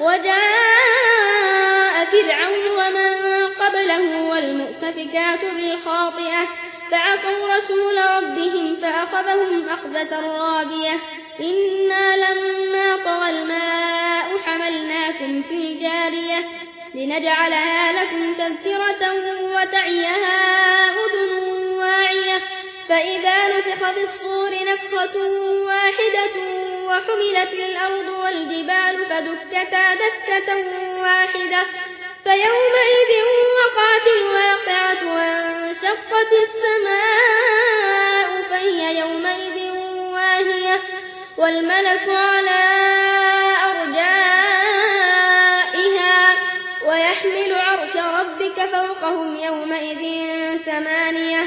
وجاء فرعون ومن قبله والمؤتفكات بالخاطئة. فعقوا رسول ربهم فأخذهم أخذة رابية. إنا لما طغى الماء حملناكم في الجارية. لنجعلها لكم تذكرة وتعيها فإذا نفخ بالصور نفخة واحدة وحملت الأرض والجبال فدكتا دكة واحدة فيومئذ وقعت الواقعة وانشقت السماء فهي يومئذ واهية والملك على أرجائها ويحمل عرش ربك فوقهم يومئذ ثمانية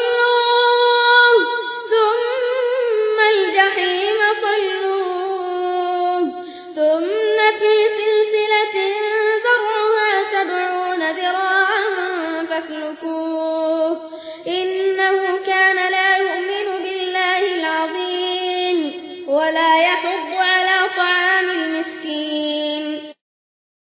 فاخلقوه إنه كان لا يؤمن بالله العظيم ولا يحب على طعام المسكين